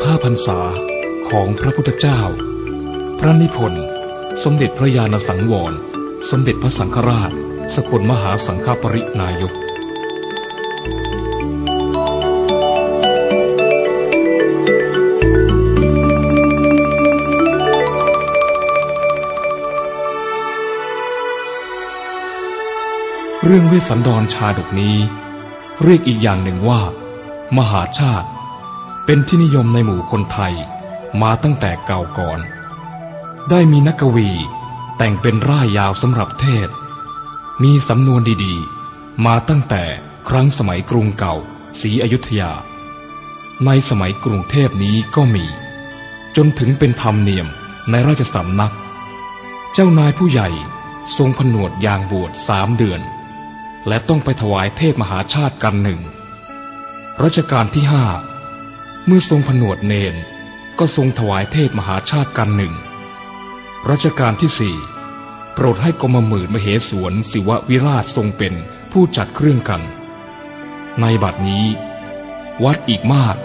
45พรรษาของพระพุทธเจ้า พระนิพนธ์ สมเด็จพระญาณสังวร สมเด็จพระสังฆราช สกลมหาสังฆปรินายกเรื่องเวสสันดรชาดกนี้ เรียกอีกอย่างหนึ่งว่า มหาชาติ เป็นที่นิยมในหมู่คนไทยมาตั้งแต่เก่าก่อน ได้มีนักกวีแต่งเป็นร่ายยาวสำหรับเทศ มีสำนวนดีๆ มาตั้งแต่ครั้งสมัยกรุงเก่าศรีอยุธยา ในสมัยกรุงเทพนี้ก็มี จนถึงเป็นธรรมเนียมในราชสำนัก เจ้านายผู้ใหญ่ทรงผนวดยางบวชสามเดือน และต้องไปถวายเทศมหาชาติกันหนึ่งรัชกาลที่ห้า เมื่อทรงผนวดเนนก็ทรงถวายเทศมหาชาติกันหนึ่งรัชกาลที่สี่โปรดให้กรมหมื่นมเหสวนศิววิราชทรงเป็นผู้จัดเครื่องกัน ในบัดนี้ วัดอีกมาก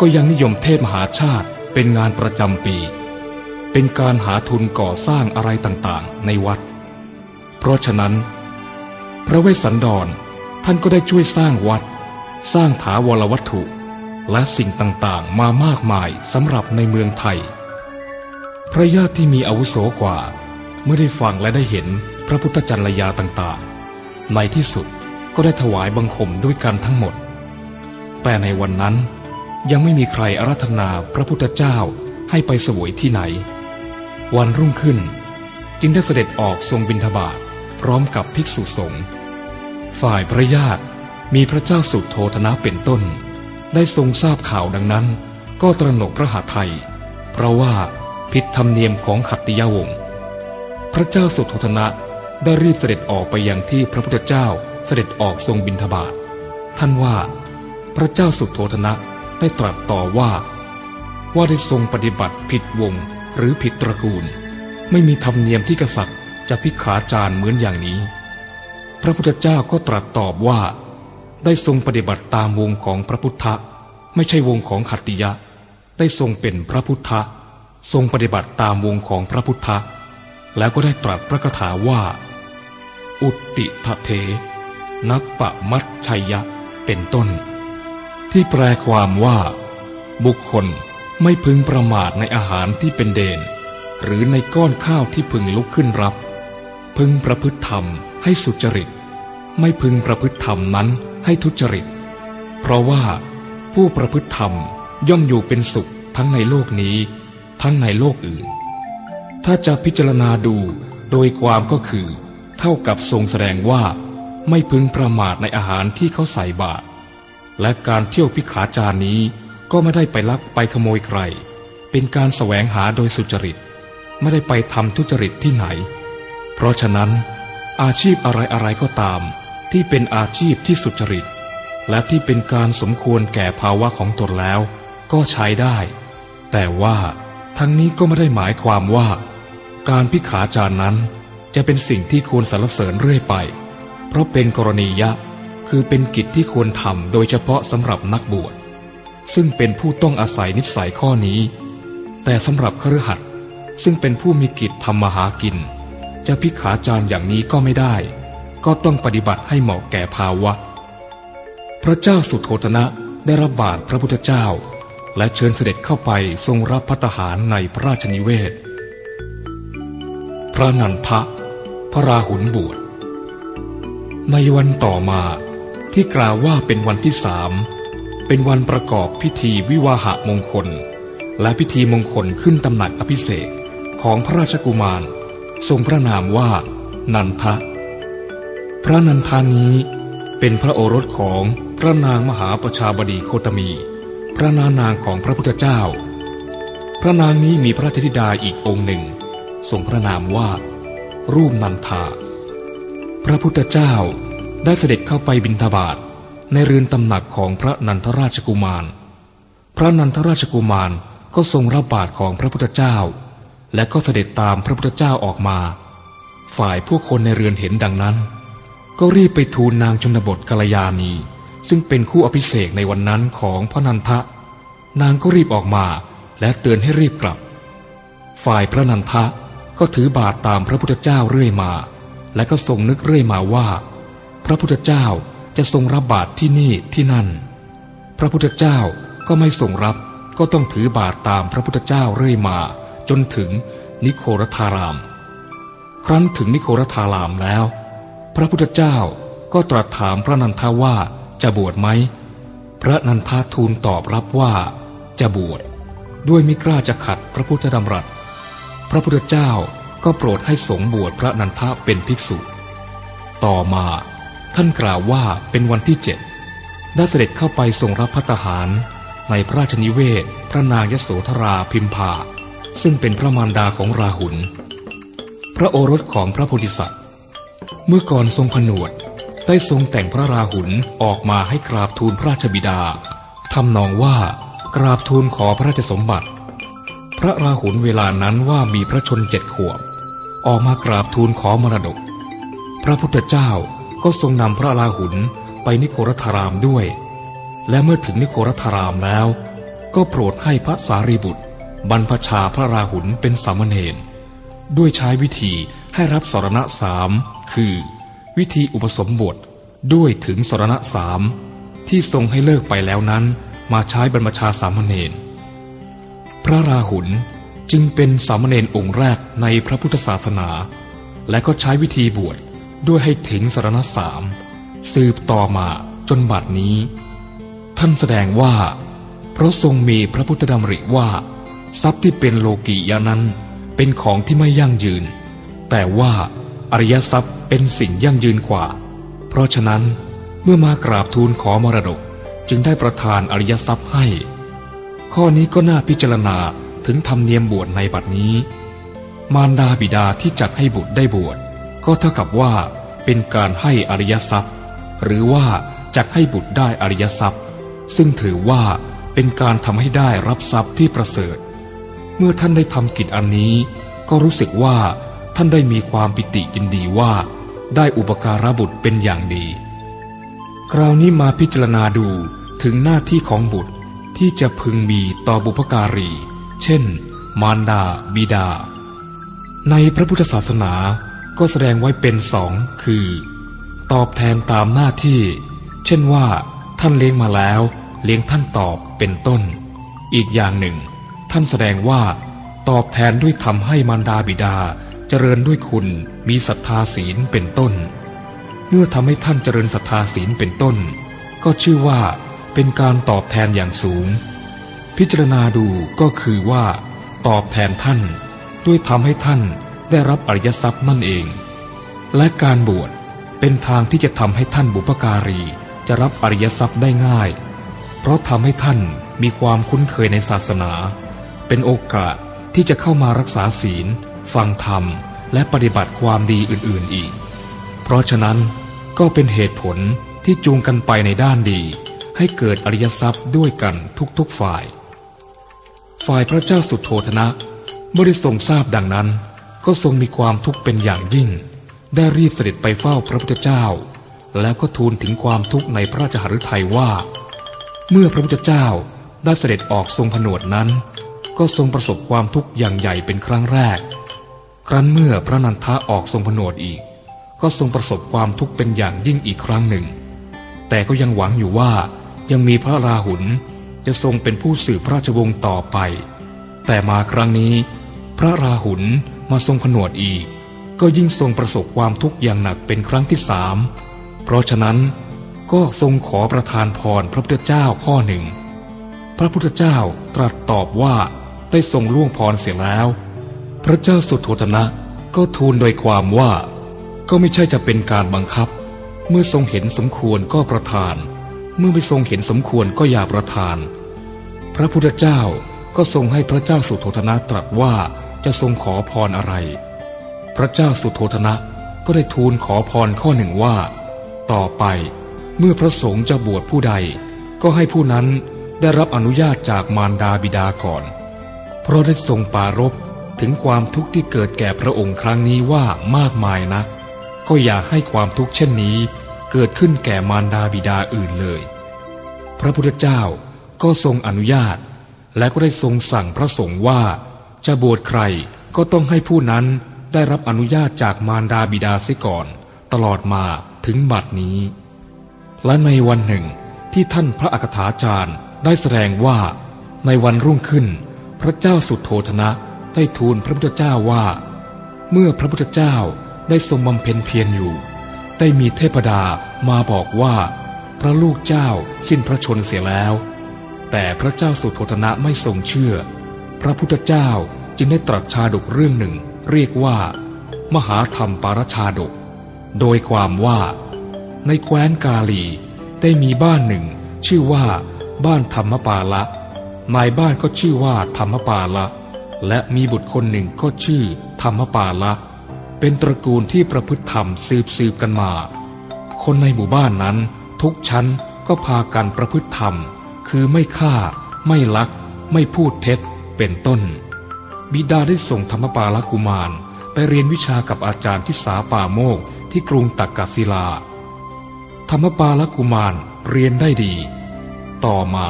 ก็ยังนิยมเทศมหาชาติเป็นงานประจำปี เป็นการหาทุนก่อสร้างอะไรต่างๆ ในวัด เพราะฉะนั้น พระเวสสันดรท่านก็ได้ช่วยสร้างวัด สร้างถาวรวัตถุ และสิ่งต่างๆ มามากมายสำหรับในเมืองไทย พระญาติที่มีอาวุโสกว่า เมื่อได้ฟังและได้เห็นพระพุทธจันรยาต่างๆ ในที่สุดก็ได้ถวายบังคมด้วยกันทั้งหมด แต่ในวันนั้นยังไม่มีใครอารัธนาพระพุทธเจ้าให้ไปสวยที่ไหน วันรุ่งขึ้น จึงได้เสด็จออกทรงบิณฑบาตพร้อมกับภิกษุสงฆ์ฝ่ายพระญาติมีพระเจ้าสุโธธนะเป็นต้น ได้ทรงทราบข่าวดังนั้น ก็ตระหนกพระหาไทย เพราะว่าผิดธรรมเนียมของขัตติยวงศ์พระเจ้าสุโธทนะได้รีบเสด็จออกไปยังที่พระพุทธเจ้าเสด็จออกทรงบิณฑบาตท่านว่า พระเจ้าสุโธทนะได้ตรัสต่อว่า ว่าได้ทรงปฏิบัติผิดวงหรือผิดตระกูล ไม่มีธรรมเนียมที่กษัตริย์จะพิขาจารเหมือนอย่างนี้ พระพุทธเจ้าก็ตรัสตอบว่า ได้ทรงปฏิบัติตามวงของพระพุทธไม่ใช่วงของขัตติยะ ได้ทรงเป็นพระพุทธทรงปฏิบัติตามวงของพระพุทธแล้วก็ได้ตรัสพระคาถาว่า อุติทะเท นัปะมัตชัยยะเป็นต้น ที่แปลความว่า บุคคลไม่พึงประมาทในอาหารที่เป็นเดน หรือในก้อนข้าวที่พึงลุกขึ้นรับ พึงประพฤติธรรมให้สุจริต ไม่พึงประพฤติธรรมนั้น ให้ทุจริต เพราะว่าผู้ประพฤติธรรมย่อมอยู่เป็นสุขทั้งในโลกนี้ ทั้งในโลกอื่น ถ้าจะพิจารณาดูโดยความก็คือ เท่ากับทรงแสดงว่า ไม่พึงประมาทในอาหารที่เขาใส่บาตรและการเที่ยวพิขาจารนี้ก็ไม่ได้ไปลักไปขโมยใคร เป็นการแสวงหาโดยสุจริต ไม่ได้ไปทำทุจริตที่ไหน เพราะฉะนั้น อาชีพอะไรอะไรก็ตาม ที่เป็นอาชีพที่สุจริต และที่เป็นการสมควรแก่ภาวะของตนแล้ว ก็ใช้ได้ แต่ว่าทั้งนี้ก็ไม่ได้หมายความว่า การพิขาจารนั้น จะเป็นสิ่งที่ควรสรรเสริญเรื่อยไป เพราะเป็นกรณียะ คือเป็นกิจที่ควรทำโดยเฉพาะสำหรับนักบวช ซึ่งเป็นผู้ต้องอาศัยนิสัยข้อนี้ แต่สำหรับครหัสซึ่งเป็นผู้มีกิจทำมาหากิน จะพิขาจารอย่างนี้ก็ไม่ได้ ก็ต้องปฏิบัติให้เหมาะแก่ภาวะ พระเจ้าสุโธทนะได้รับบาตรพระพุทธเจ้า และเชิญเสด็จเข้าไปทรงรับพัตหารในพระราชนิเวศ พระนันทะ พระราหุลบวชในวันต่อมาที่กล่าวว่าเป็นวันที่สามเป็นวันประกอบพิธีวิวาหะมงคล และพิธีมงคลขึ้นตำหนักอภิเษกของพระราชกุมาร ทรงพระนามว่า นันทะ ระนันทานี้เป็นพระโอรสของพระนางมหาประชาบดีโคตมี พระนานางของพระพุทธเจ้า พระนางนี้มีพระราชธิดาอีกองค์หนึ่งทรงพระนามว่า รูปนันทา พระพุทธเจ้าได้เสด็จเข้าไปบิณฑบาตในเรือนตำหนักของพระนันทราชกุมาร พระนันทราชกุมารก็ทรงรับบาตรของพระพุทธเจ้า และก็เสด็จตามพระพุทธเจ้าออกมา ฝ่ายผู้คนในเรือนเห็นดังนั้น ก็รีบไปทูลนางชนบทกัลยาณี ซึ่งเป็นคู่อภิเษกในวันนั้นของพระนันทะ นางก็รีบออกมาและเตือนให้รีบกลับ ฝ่ายพระนันทะก็ถือบาทตามพระพุทธเจ้าเรื่อยมา และก็ทรงนึกเรื่อยมาว่า พระพุทธเจ้าจะทรงรับบาตรที่นี่ที่นั่น พระพุทธเจ้าก็ไม่ทรงรับก็ต้องถือบาตรตามพระพุทธเจ้าเรื่อยมา จนถึงนิโครธาราม ครั้นถึงนิโครธารามแล้ว พระพุทธเจ้าก็ตรัสถามพระนันทาว่าจะบวชไหม พระนันทาทูลตอบรับว่าจะบวชด้วยไม่กล้าจะขัดพระพุทธดำรัส พระพุทธเจ้าก็โปรดให้สงบวชพระนันทาเป็นภิกษุ ต่อมาท่านกล่าวว่าเป็นวันที่เจ็ดได้เสด็จเข้าไปทรงรับพัตหารในพระราชนิเวศ พระนางยโสธราพิมพาซึ่งเป็นพระมารดาของราหุล พระโอรสของพระโพธิสัตว์ เมื่อก่อนทรงผนวด ได้ทรงแต่งพระราหุลออกมาให้กราบทูลพระราชบิดาทำนองว่ากราบทูลขอพระราชสมบัติ พระราหุลเวลานั้นว่ามีพระชนเจ็ดขวบ ออกมากราบทูลขอมรดก พระพุทธเจ้าก็ทรงนำพระราหุลไปนิโครธารามด้วย และเมื่อถึงนิโครธารามแล้ว ก็โปรดให้พระสารีบุตร บรรพชาพระราหุลเป็นสามเณรด้วยใช้วิธีให้รับสรณะสาม คือ วิธีอุปสมบทด้วยถึงสรณะสามที่ทรงให้เลิกไปแล้วนั้น มาใช้บรรพชาสามเณรพระราหุลจึงเป็นสามเณรองค์แรกในพระพุทธศาสนา และก็ใช้วิธีบวชด้วยให้ถึงสรณสามสืบต่อมาจนบัดนี้ ท่านแสดงว่า เพราะทรงมีพระพุทธดำริว่า ทรัพย์ที่เป็นโลกียานั้นเป็นของที่ไม่ยั่งยืน แต่ว่า อริยทรัพย์เป็นสิ่งยั่งยืนกว่า เพราะฉะนั้นเมื่อมากราบทูลขอมรดกจึงได้ประทานอริยทรัพย์ให้ ข้อนี้ก็น่าพิจารณาถึงธรรมเนียมบวชในบัดนี้ มารดาบิดาที่จัดให้บุตรได้บวชก็เท่ากับว่าเป็นการให้อริยทรัพย์ หรือว่าจักให้บุตรได้อริยทรัพย์ ซึ่งถือว่าเป็นการทำให้ได้รับทรัพย์ที่ประเสริฐ เมื่อท่านได้ทำกิจอันนี้ ก็รู้สึกว่า ท่านได้มีความปิติยินดีว่า ได้อุปการะบุตรเป็นอย่างดี คราวนี้มาพิจารณาดูถึงหน้าที่ของบุตรที่จะพึงมีต่อบุพการี เช่น มารดา บิดา ในพระพุทธศาสนาก็แสดงไว้เป็นสองคือ ตอบแทนตามหน้าที่ เช่นว่า ท่านเลี้ยงมาแล้ว เลี้ยงท่านตอบเป็นต้น อีกอย่างหนึ่ง ท่านแสดงว่า ตอบแทนด้วยทำให้มารดาบิดา เจริญด้วยคุณมีศรัทธาศีลเป็นต้น เมื่อทำให้ท่านเจริญศรัทธาศีลเป็นต้น ก็ชื่อว่าเป็นการตอบแทนอย่างสูง พิจารณาดูก็คือว่า ตอบแทนท่าน ด้วยทำให้ท่านได้รับอริยทรัพย์นั่นเอง และการบวชเป็นทางที่จะทำให้ท่านบุพการีจะรับอริยทรัพย์ได้ง่าย เพราะทำให้ท่านมีความคุ้นเคยในศาสนา เป็นโอกาสที่จะเข้ามารักษาศีล ฟังธรรม และปฏิบัติความดีอื่นๆอีก เพราะฉะนั้นก็เป็นเหตุผลที่จูงกันไปในด้านดี ให้เกิดอริยทรัพย์ด้วยกันทุกๆฝ่าย ฝ่ายพระเจ้าสุโธธนะเมื่อได้ทรงทราบดังนั้น ก็ทรงมีความทุกข์เป็นอย่างยิ่ง ได้รีบเสด็จไปเฝ้าพระพุทธเจ้า แล้วก็ทูลถึงความทุกข์ในพระราชหฤทัยว่า เมื่อพระพุทธเจ้าได้เสด็จออกทรงผนวดนั้น ก็ทรงประสบความทุกข์อย่างใหญ่เป็นครั้งแรก ครั้นเมื่อพระนันทะออกทรงผนวดอีก ก็ทรงประสบความทุกข์เป็นอย่างยิ่งอีกครั้งหนึ่ง แต่ก็ยังหวังอยู่ว่ายังมีพระราหุลจะทรงเป็นผู้สืบพระราชวงศ์ต่อไป แต่มาครั้งนี้ พระราหุลมาทรงผนวดอีก ก็ยิ่งทรงประสบความทุกข์อย่างหนักเป็นครั้งที่สามเพราะฉะนั้นก็ทรงขอประทานพรพระพุทธเจ้าข้อหนึ่ง พระพุทธเจ้าตรัสตอบว่าได้ทรงล่วงพรเสียแล้ว พระเจ้าสุโธทนะก็ทูลโดยความว่า ก็ไม่ใช่จะเป็นการบังคับ เมื่อทรงเห็นสมควรก็ประทาน เมื่อไม่ทรงเห็นสมควรก็อย่าประทาน พระพุทธเจ้าก็ทรงให้พระเจ้าสุโธทนะตรัสว่าจะทรงขอพรอะไร พระเจ้าสุโธธนะก็ได้ทูลขอพรข้อหนึ่งว่า ต่อไป เมื่อพระสงฆ์จะบวชผู้ใด ก็ให้ผู้นั้นได้รับอนุญาตจากมารดาบิดาก่อน เพราะได้ทรงปารบ ถึงความทุกข์ที่เกิดแก่พระองค์ครั้งนี้ว่ามากมายนะก็อย่าให้ความทุกข์เช่นนี้ เกิดขึ้นแก่มารดาบิดาอื่นเลย พระพุทธเจ้าก็ทรงอนุญาต และก็ได้ทรงสั่งพระสงฆ์ว่า จะบวชใครก็ต้องให้ผู้นั้นได้รับอนุญาตจากมารดาบิดาเสียก่อน ตลอดมาถึงบัดนี้ และในวันหนึ่งที่ท่านพระอัคถาจารย์ได้แสดงว่าในวันรุ่งขึ้น พระเจ้าสุดโทธนะ ได้ทูลพระพุทธเจ้าว่า เมื่อพระพุทธเจ้าได้ทรงบำเพ็ญเพียรอยู่ ได้มีเทพดามาบอกว่า พระลูกเจ้าสิ้นพระชนเสียแล้ว แต่พระเจ้าสุโธธนะไม่ทรงเชื่อ พระพุทธเจ้าจึงได้ตรัสชาดกเรื่องหนึ่ง เรียกว่า มหาธรรมปารชาดก โดยความว่า ในแคว้นกาลีได้มีบ้านหนึ่ง ชื่อว่า บ้านธรรมปาละนายบ้านก็ชื่อว่าธรรมปาละ และมีบุตรคนหนึ่งก็ชื่อ ธรรมปาละ เป็นตระกูลที่ประพฤติธรรมสืบสืบกันมา คนในหมู่บ้านนั้น ทุกชั้นก็พากันประพฤติธรรม คือไม่ฆ่า ไม่ลัก ไม่พูดเท็จ เป็นต้น บิดาได้ส่งธรรมปาละกุมารไปเรียนวิชากับอาจารย์ที่สาป่าโมกที่กรุงตักกศิลา ธรรมปาลกุมารเรียนได้ดี ต่อมา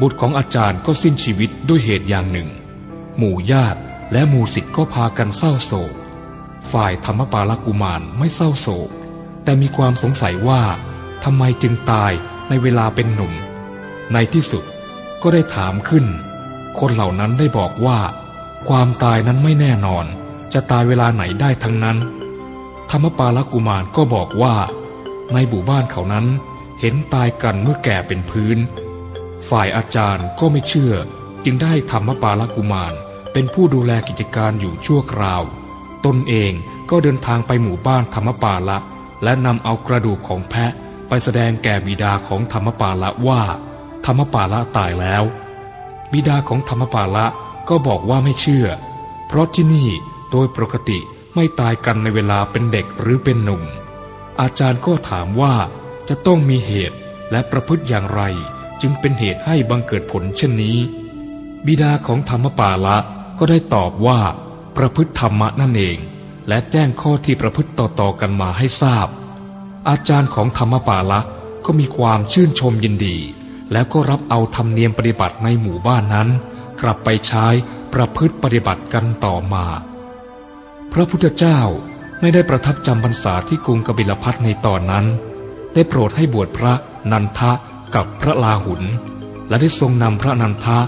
บุตรของอาจารย์ก็สิ้นชีวิตด้วยเหตุอย่างหนึ่ง หมู่ญาติและหมู่ศิษย์ก็พากันเศร้าโศก ฝ่ายธรรมปาลกุมารไม่เศร้าโศก แต่มีความสงสัยว่าทำไมจึงตายในเวลาเป็นหนุ่ม ในที่สุดก็ได้ถามขึ้น คนเหล่านั้นได้บอกว่า ความตายนั้นไม่แน่นอน จะตายเวลาไหนได้ทั้งนั้น ธรรมปาลกุมารก็บอกว่า ในหมู่บ้านเขานั้นเห็นตายกันเมื่อแก่เป็นพื้น ฝ่ายอาจารย์ก็ไม่เชื่อ จึงได้ธรรมปาลกุมาร เป็นผู้ดูแลกิจการอยู่ชั่วคราว ตนเองก็เดินทางไปหมู่บ้านธรรมปาละ และนำเอากระดูกของแพะไปแสดงแก่บิดาของธรรมปาละว่า ธรรมปาละตายแล้ว บิดาของธรรมปาละก็บอกว่าไม่เชื่อ เพราะที่นี่โดยปกติไม่ตายกันในเวลาเป็นเด็กหรือเป็นหนุ่ม อาจารย์ก็ถามว่าจะต้องมีเหตุและประพฤติอย่างไร จึงเป็นเหตุให้บังเกิดผลเช่นนี้ บิดาของธรรมปาละ ก็ได้ตอบว่า ประพฤติธรรมะนั่นเอง และแจ้งข้อที่ประพฤติต่อๆกันมาให้ทราบ อาจารย์ของธรรมปาละก็มีความชื่นชมยินดี แล้วก็รับเอาธรรมเนียมปฏิบัติในหมู่บ้านนั้น กลับไปใช้ประพฤติปฏิบัติกันต่อมา พระพุทธเจ้าไม่ได้ประทับจำพรรษาที่กรุงกบิลพัทในตอนนั้น ได้โปรดให้บวชพระนันทะกับพระลาหุน และได้ทรงนำพระนันทะ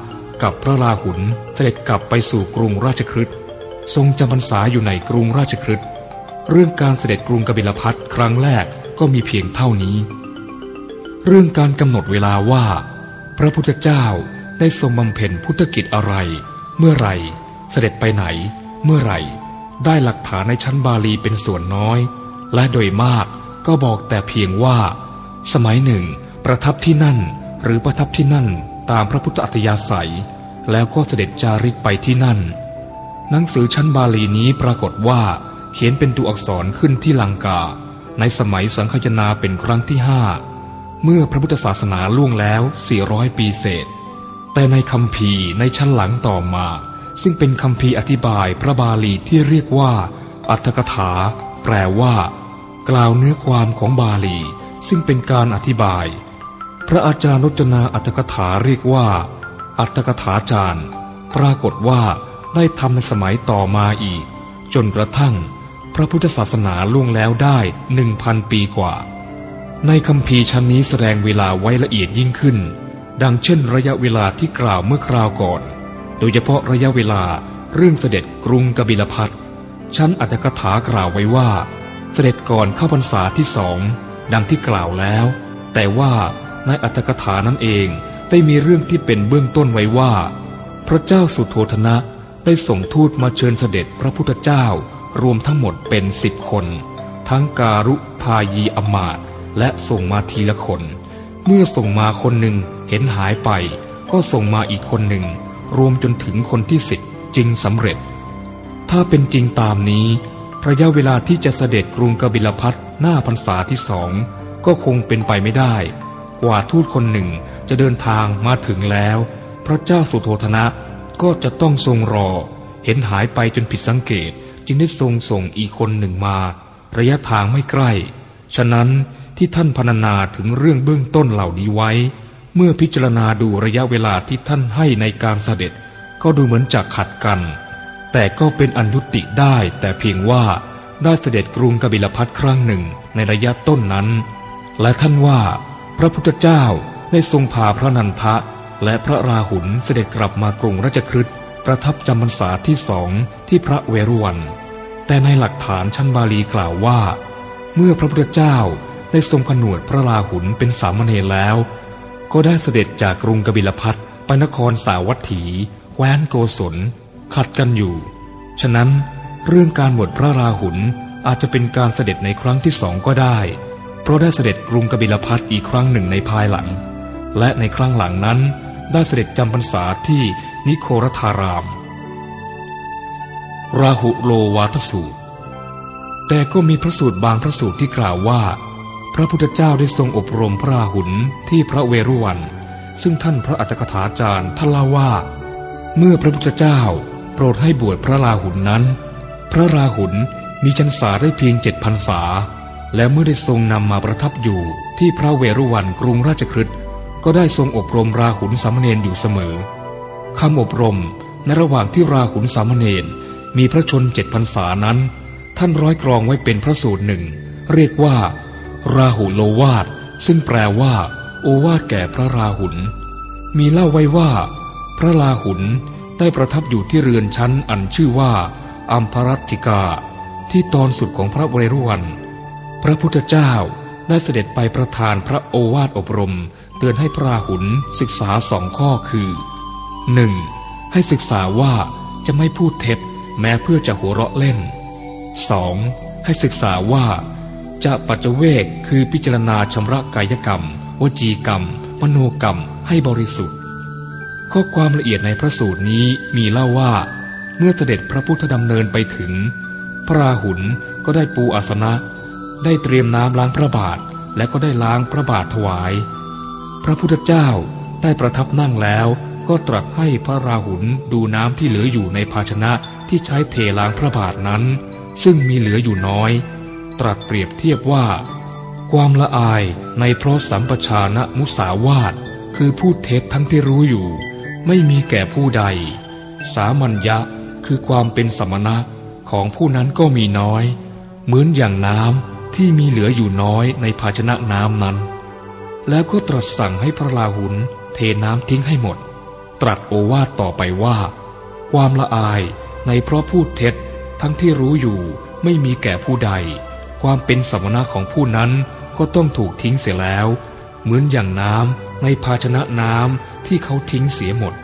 กับพระลาหุนเสด็จกลับไปสู่กรุงราชคฤห์ทรงจำพรรษาอยู่ในกรุงราชคฤห์เรื่องการเสด็จกรุงกบิลพัทครั้งแรกก็มีเพียงเท่านี้ เรื่องการกำหนดเวลาว่า พระพุทธเจ้าได้ทรงบำเพ็ญพุทธกิจอะไร เมื่อไรเสด็จไปไหน เมื่อไรได้หลักฐานในชั้นบาลีเป็นส่วนน้อย และโดยมากก็บอกแต่เพียงว่า สมัยหนึ่ง ประทับที่นั่นหรือประทับที่นั่น ตามพระพุทธอัตยาศัย แล้วก็เสด็จจาริกไปที่นั่น หนังสือชั้นบาลีนี้ปรากฏว่าเขียนเป็นตัวอักษรขึ้นที่ลังกา ในสมัยสังคยนาเป็นครั้งที่ห้าเมื่อพระพุทธศาสนาล่วงแล้ว 400 ปีเศษ แต่ในคำพีในชั้นหลังต่อมา ซึ่งเป็นคำพีอธิบายพระบาลีที่เรียกว่า อัตถกถา แปลว่า กล่าวเนื้อความของบาลี ซึ่งเป็นการอธิบาย พระอาจารย์รจนาอัตถกถาเรียกว่า อัตถกถาจารย์ ปรากฏว่าได้ทำในสมัยต่อมาอีก จนกระทั่ง พระพุทธศาสนาล่วงแล้วได้หนึ่งพันปีกว่า ในคำพีชั้นนี้แสดงเวลาไว้ละเอียดยิ่งขึ้น ดังเช่นระยะเวลาที่กล่าวเมื่อคราวก่อน โดยเฉพาะระยะเวลาเรื่องเสด็จกรุงกบิลพัทชั้นอัตถกถากล่าวไว้ว่า เสด็จก่อนเข้าพรรษาที่สองดังที่กล่าวแล้ว แต่ว่า ในอัตถกถานั้นเองได้มีเรื่องที่เป็นเบื้องต้นไว้ว่า พระเจ้าสุโธธนะได้ส่งทูตมาเชิญเสด็จพระพุทธเจ้ารวมทั้งหมดเป็นสิบคน ทั้งการุทายีอมาตและส่งมาทีละคน เมื่อส่งมาคนหนึ่งเห็นหายไป ก็ส่งมาอีกคนหนึ่ง รวมจนถึงคนที่สิบจึงสำเร็จ ถ้าเป็นจริงตามนี้ ระยะเวลาที่จะเสด็จกรุงกบิลพัทหน้าพรรษาที่สองก็คงเป็นไปไม่ได้ กว่าทูตคนหนึ่งจะเดินทางมาถึงแล้ว พระเจ้าสุโธธนะก็จะต้องทรงรอ เห็นหายไปจนผิดสังเกตจึงได้ทรงส่งอีกคนหนึ่งมา ระยะทางไม่ใกล้ ฉะนั้นที่ท่านพรรณนาถึงเรื่องเบื้องต้นเหล่านี้ไว้ เมื่อพิจารณาดูระยะเวลาที่ท่านให้ในการเสด็จ ก็ดูเหมือนจะขัดกัน แต่ก็เป็นอันยุติได้ แต่เพียงว่าได้เสด็จกรุงกบิลพัทครั้งหนึ่งในระยะต้นนั้น และท่านว่า พระพุทธเจ้าได้ทรงพาพระนันทะ และพระราหุลเสด็จกลับมากรุงราชคฤห์ประทับจำพรรษาที่สองที่พระเวรุวัน แต่ในหลักฐานชั้นบาลีกล่าวว่า เมื่อพระพุทธเจ้าได้ทรงผนวดพระราหุลเป็นสามเณรแล้ว ก็ได้เสด็จจากกรุงกบิลพัทไปนครสาวัตถีแคว้นโกศล ขัดกันอยู่ ฉะนั้นเรื่องการบวชพระราหุลอาจจะเป็นการเสด็จในครั้งที่สองก็ได้ ราะได้เสด็จกรุงกบิลพัทอีกครั้งหนึ่งในภายหลัง และในครั้งหลังนั้นได้เสด็จจำพรรษาที่นิโครธาราม ราหุโลวาทสูตร แต่ก็มีพระสูตรบางพระสูตรที่กล่าวว่า พระพุทธเจ้าได้ทรงอบรมพระราหุลที่พระเวรุวัน ซึ่งท่านพระอัจฉริยาจารย์ท่านเล่าว่า เมื่อพระพุทธเจ้าโปรดให้บวชพระราหุลนั้น พระราหุลมีชันษาได้เพียงเจ็ดพันษา และเมื่อได้ทรงนำมาประทับอยู่ที่พระเวรุวันกรุงราชคฤห์ก็ได้ทรงอบรมราหุลสามเณรอยู่เสมอคำอบรมในระหว่างที่ราหุลสามเณรมีพระชนเจ็ดพรรษานั้น ท่านร้อยกรองไว้เป็นพระสูตรหนึ่ง เรียกว่า ราหุโลวาดซึ่งแปลว่า โอวาดแก่พระราหุลมีเล่าไว้ว่า พระราหุลได้ประทับอยู่ที่เรือนชั้นอันชื่อว่าอัมพรัตติกา ที่ตอนสุดของพระเวรุวัน พระพุทธเจ้าได้เสด็จไปประทานพระโอวาทอบรม เตือนให้พระาหุลศึกษาสองข้อคือหนึ่งให้ศึกษาว่าจะไม่พูดเท็จแม้เพื่อจะหัวเราะเล่น 2. ให้ศึกษาว่า จะปัจจเวกคือพิจารณาชำระกายกรรม วจีกรรม มโนกรรมให้บริสุทธิ์ ข้อความละเอียดในพระสูตรนี้มีเล่าว่า เมื่อเสด็จพระพุทธดำเนินไปถึง พระราหุลก็ได้ปูอาสนะ ได้เตรียมน้ำล้างพระบาทและก็ได้ล้างพระบาทถวาย พระพุทธเจ้าได้ประทับนั่งแล้วก็ตรัสให้พระราหุลดูน้ำที่เหลืออยู่ในภาชนะที่ใช้เทล้างพระบาทนั้น ซึ่งมีเหลืออยู่น้อย ตรัสเปรียบเทียบว่า ความละอายในเพราะสัมปชานะมุสาวาทคือพูดเท็จทั้งที่รู้อยู่ ไม่มีแก่ผู้ใด สามัญญะคือความเป็นสมณะของผู้นั้นก็มีน้อย เหมือนอย่างน้ำ ที่มีเหลืออยู่น้อยในภาชนะน้ำนั้น แล้วก็ตรัสสั่งให้พระราหุลเทน้ำทิ้งให้หมด ตรัสโอวาทต่อไปว่า ความละอายในเพราะพูดเท็จทั้งที่รู้อยู่ไม่มีแก่ผู้ใด ความเป็นสมณะของผู้นั้นก็ต้องถูกทิ้งเสียแล้ว เหมือนอย่างน้ำในภาชนะน้ำที่เขาทิ้งเสียหมด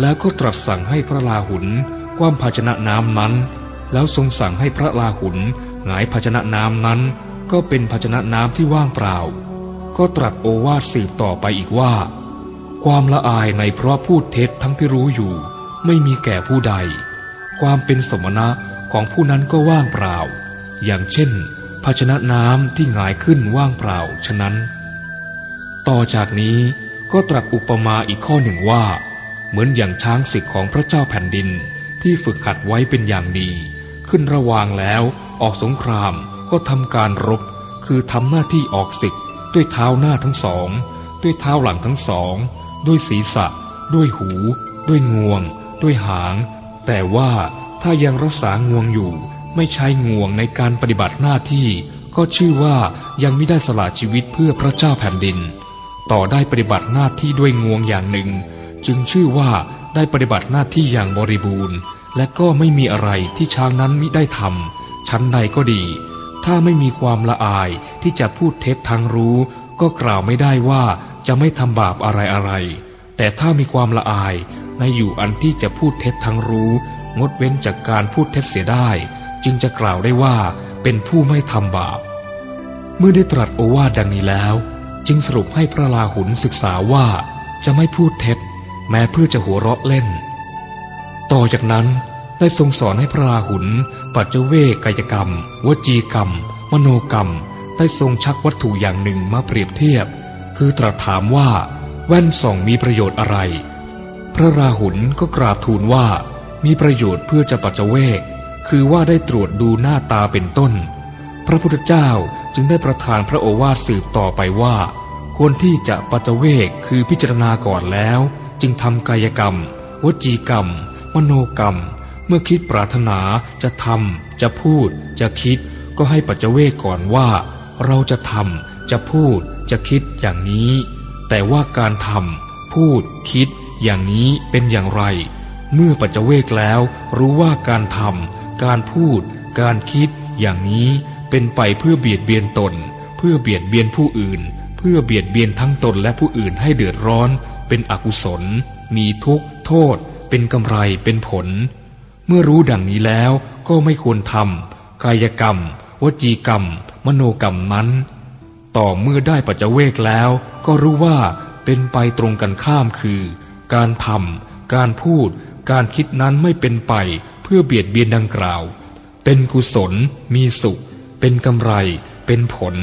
แล้วก็ตรัสสั่งให้พระลาหุนความภาชนะน้ำนั้น แล้วทรงสั่งให้พระลาหุน หงายภาชนะน้ำนั้น ก็เป็นภาชนะน้ำที่ว่างเปล่า ก็ตรัสโอวาทสืบต่อไปอีกว่า ความละอายในเพราะพูดเท็จทั้งที่รู้อยู่ ไม่มีแก่ผู้ใด ความเป็นสมณะของผู้นั้นก็ว่างเปล่า อย่างเช่น ภาชนะน้ำที่หงายขึ้นว่างเปล่าฉะนั้น ต่อจากนี้ก็ตรัสอุปมาอีกข้อหนึ่งว่า เหมือนอย่างช้างศึกของพระเจ้าแผ่นดินที่ฝึกหัดไว้เป็นอย่างดี ขึ้นระวางแล้ว ออกสงครามก็ทำการรบ คือทำหน้าที่ออกศึก ด้วยเท้าหน้าทั้งสอง ด้วยเท้าหลังทั้งสอง ด้วยศีรษะ ด้วยหู ด้วยงวง ด้วยหาง แต่ว่าถ้ายังรักษางวงอยู่ ไม่ใช้งวงในการปฏิบัติหน้าที่ ก็ชื่อว่ายังไม่ได้สละชีวิตเพื่อพระเจ้าแผ่นดิน ต่อได้ปฏิบัติหน้าที่ด้วยงวงอย่างหนึ่ง จึงชื่อว่าได้ปฏิบัติหน้าที่อย่างบริบูรณ์ และก็ไม่มีอะไรที่ช้างนั้นมิได้ทำชั้นใดก็ดี ถ้าไม่มีความละอายที่จะพูดเท็จทางรู้ ก็กล่าวไม่ได้ว่าจะไม่ทำบาปอะไรอะไร แต่ถ้ามีความละอายในอยู่อันที่จะพูดเท็จทั้งรู้ งดเว้นจากการพูดเท็จเสียได้ จึงจะกล่าวได้ว่าเป็นผู้ไม่ทำบาป เมื่อได้ตรัสโอวาทดังนี้แล้ว จึงสรุปให้พระลาหุนศึกษาว่าจะไม่พูดเท็จ แม้เพื่อจะหัวเราะเล่น ต่อจากนั้นได้ทรงสอนให้พระลาหุนปัจเจเวกกายกรรม วจีกรรม มโนกรรม ได้ทรงชักวัตถุอย่างหนึ่งมาเปรียบเทียบ คือตรัสถามว่า แว่นส่องมีประโยชน์อะไร พระราหุลก็กราบทูลว่า มีประโยชน์เพื่อจะปัจเจเวก คือว่าได้ตรวจดูหน้าตาเป็นต้น พระพุทธเจ้าจึงได้ประทานพระโอวาทสืบต่อไปว่าคควรที่จะปัจเวกคือพิจารณาก่อนแล้ว จึงทำกายกรรม วจีกรรม มโนกรรม เมื่อคิดปรารถนาจะทำจะพูด จะคิด ก็ให้ปัจเวกก่อนว่า เราจะทำจะพูด จะคิดอย่างนี้ แต่ว่าการทำพูด คิด อย่างนี้เป็นอย่างไร เมื่อปัจเวกแล้ว รู้ว่าการทำการพูด การคิด อย่างนี้เป็นไปเพื่อเบียดเบียนตน เพื่อเบียดเบียนผู้อื่น เพื่อเบียดเบียนทั้งตนและผู้อื่นให้เดือดร้อน เป็นอกุศล มีทุกข์ โทษ เป็นกำไรเป็นผล เมื่อรู้ดังนี้แล้วก็ไม่ควรทำกายกรรม วจีกรรม มโนกรรมนั้น ต่อเมื่อได้ปัจเวกแล้ว ก็รู้ว่าเป็นไปตรงกันข้ามคือ การทำการพูด การคิดนั้นไม่เป็นไปเพื่อเบียดเบียนดังกล่าว เป็นกุศล มีสุข เป็นกำไร เป็นผล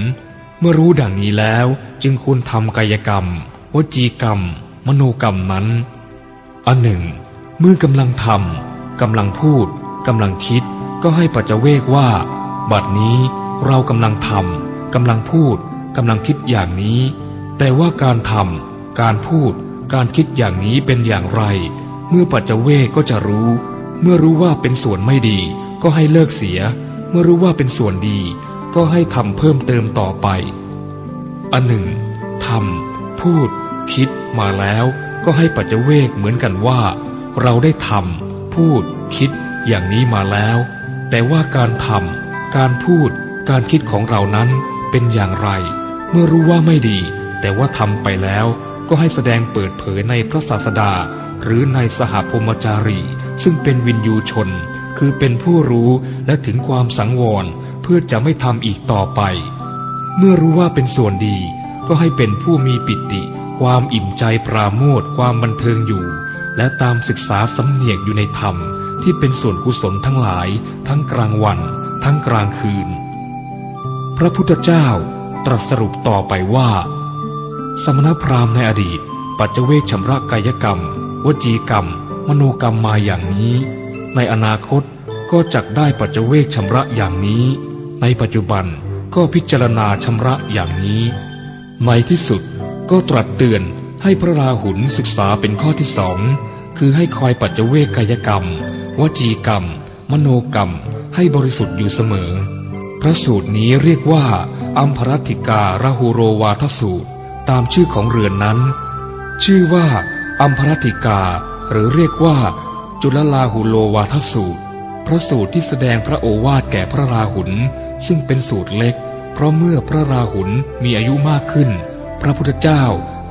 เมื่อรู้ดังนี้แล้วจึงควรทำกายกรรม วจีกรรม มโนกรรมนั้น อันหนึ่ง เมื่อกำลังทำกำลังพูดกำลังคิด ก็ให้ปัจเวกว่า บัดนี้เรากำลังทำกำลังพูดกำลังคิดอย่างนี้ แต่ว่าการทำการพูด การคิดอย่างนี้เป็นอย่างไร เมื่อปัจเวกก็จะรู้ เมื่อรู้ว่าเป็นส่วนไม่ดี ก็ให้เลิกเสีย เมื่อรู้ว่าเป็นส่วนดี ก็ให้ทำเพิ่มเติมต่อไป อันหนึ่งทำพูด คิดมาแล้ว ก็ให้ปัจเจเวกเหมือนกันว่า เราได้ทำพูดคิดอย่างนี้มาแล้ว แต่ว่าการทำการพูด การคิดของเรานั้นเป็นอย่างไร เมื่อรู้ว่าไม่ดี แต่ว่าทำไปแล้วก็ให้แสดงเปิดเผยในพระศาสดา หรือในสหพมจารี ซึ่งเป็นวินยูชน คือเป็นผู้รู้และถึงความสังวร เพื่อจะไม่ทำอีกต่อไป เมื่อรู้ว่าเป็นส่วนดี ก็ให้เป็นผู้มีปิติ ความอิ่มใจปราโมทความบันเทิงอยู่ และตามศึกษาสำเนียกอยู่ในธรรมที่เป็นส่วนกุศลทั้งหลาย ทั้งกลางวัน ทั้งกลางคืน พระพุทธเจ้าตรัสสรุปต่อไปว่า สมณพราหมณ์ในอดีต ปัจเจเวกชำระกายกรรม วจีกรรม มโนกรรมมาอย่างนี้ ในอนาคตก็จักได้ปัจเจเวกชำระอย่างนี้ ในปัจจุบันก็พิจารณาชำระอย่างนี้ ในที่สุดก็ตรัสเตือน ให้พระราหุลศึกษาเป็นข้อที่สองคือให้คอยปัจเจเวกกายกรรม วจีกรรม มโนกรรม ให้บริสุทธิ์อยู่เสมอ พระสูตรนี้เรียกว่า อัมพรัตติการาหูโรวาทสูตร ตามชื่อของเรือนนั้น ชื่อว่า อัมพรัตติกา หรือเรียกว่า จุลลาหูโลวาทสูตร พระสูตรที่แสดงพระโอวาทแก่พระราหุลซึ่งเป็นสูตรเล็ก เพราะเมื่อพระราหุลมีอายุมากขึ้น พระพุทธเจ้า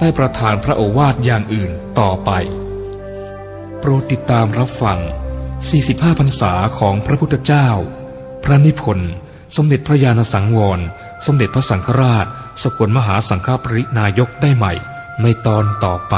ได้ประทานพระโอวาทอย่างอื่นต่อไป โปรดติดตามรับฟัง 45 พรรษาของพระพุทธเจ้า พระนิพนธ์ สมเด็จพระญาณสังวร สมเด็จพระสังฆราช สกลมหาสังฆปรินายกได้ใหม่ ในตอนต่อไป